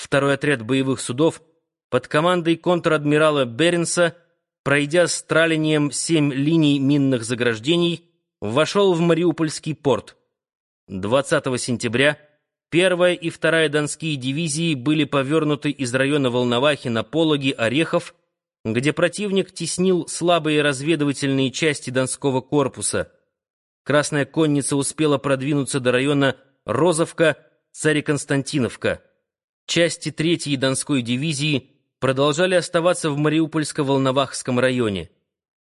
Второй отряд боевых судов под командой контр-адмирала Беренса, пройдя с тралением семь линий минных заграждений, вошел в Мариупольский порт. 20 сентября первая и вторая Донские дивизии были повернуты из района Волновахи на пологи Орехов, где противник теснил слабые разведывательные части Донского корпуса. Красная конница успела продвинуться до района Розовка, Цареконстантиновка. Части третьей Донской дивизии продолжали оставаться в Мариупольско-Волновахском районе.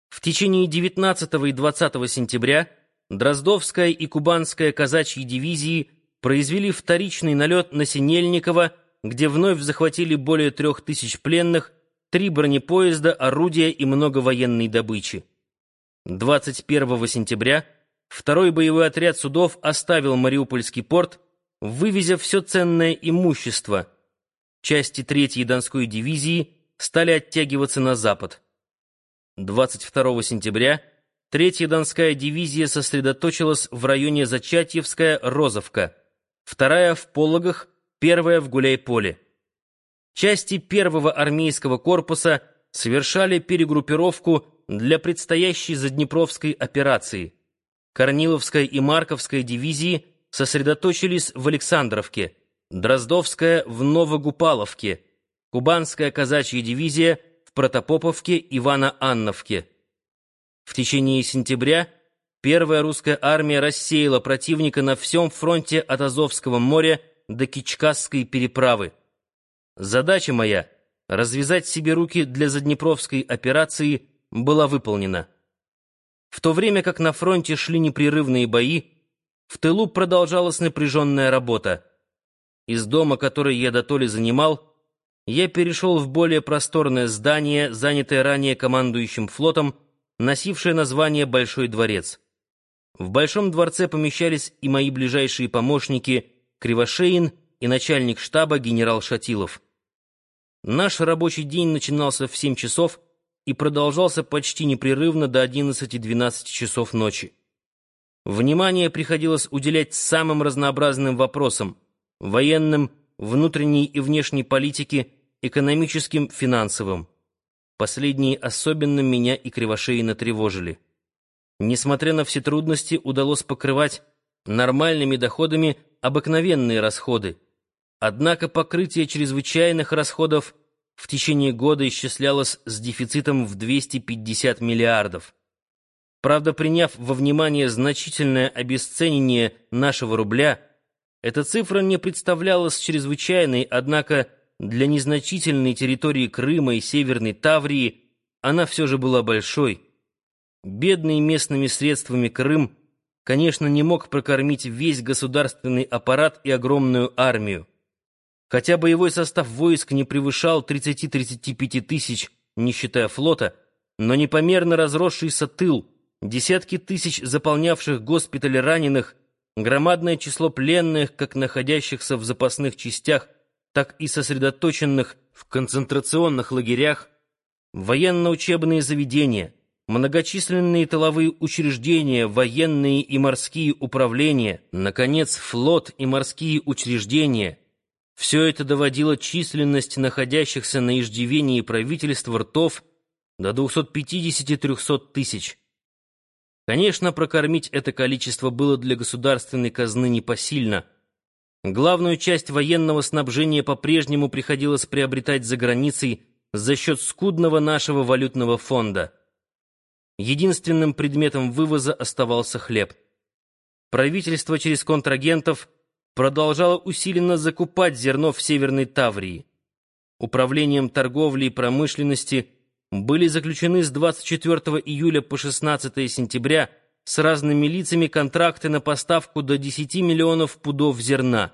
В течение 19 и 20 сентября Дроздовская и Кубанская казачьи дивизии произвели вторичный налет на Синельниково, где вновь захватили более трех тысяч пленных, три бронепоезда, орудия и много военной добычи. 21 сентября второй боевой отряд судов оставил Мариупольский порт, вывезя все ценное имущество. Части третьей Донской дивизии стали оттягиваться на запад. 22 сентября третья Донская дивизия сосредоточилась в районе Зачатьевская-Розовка, вторая в Пологах, первая в Гуляйполе. Части первого армейского корпуса совершали перегруппировку для предстоящей Заднепровской операции. Корниловская и Марковская дивизии сосредоточились в Александровке, Дроздовская в Новогупаловке, Кубанская казачья дивизия в Протопоповке, Ивано-Анновке. В течение сентября первая русская армия рассеяла противника на всем фронте от Азовского моря до Кичкасской переправы. Задача моя — развязать себе руки для Заднепровской операции — была выполнена. В то время как на фронте шли непрерывные бои, в тылу продолжалась напряженная работа. Из дома, который я дотоле занимал, я перешел в более просторное здание, занятое ранее командующим флотом, носившее название «Большой дворец». В Большом дворце помещались и мои ближайшие помощники Кривошеин и начальник штаба генерал Шатилов. Наш рабочий день начинался в 7 часов и продолжался почти непрерывно до 11-12 часов ночи. Внимание приходилось уделять самым разнообразным вопросам — военным, внутренней и внешней политике, экономическим, финансовым. Последние особенно меня и Кривошеина тревожили. Несмотря на все трудности, удалось покрывать нормальными доходами обыкновенные расходы. Однако покрытие чрезвычайных расходов в течение года исчислялось с дефицитом в 250 миллиардов. Правда, приняв во внимание значительное обесценение нашего рубля, эта цифра не представлялась чрезвычайной, однако для незначительной территории Крыма и Северной Таврии она все же была большой. Бедный местными средствами Крым, конечно, не мог прокормить весь государственный аппарат и огромную армию. Хотя боевой состав войск не превышал 30-35 тысяч, не считая флота, но непомерно разросшийся тыл, десятки тысяч заполнявших госпитали раненых, громадное число пленных, как находящихся в запасных частях, так и сосредоточенных в концентрационных лагерях, военно-учебные заведения, многочисленные тыловые учреждения, военные и морские управления, наконец, флот и морские учреждения — все это доводило численность находящихся на иждивении правительства ртов до 250-300 тысяч. Конечно, прокормить это количество было для государственной казны непосильно — Главную часть военного снабжения по-прежнему приходилось приобретать за границей за счет скудного нашего валютного фонда. Единственным предметом вывоза оставался хлеб. Правительство через контрагентов продолжало усиленно закупать зерно в Северной Таврии. Управлением торговли и промышленности были заключены с 24 июля по 16 сентября с разными лицами контракты на поставку до 10 миллионов пудов зерна.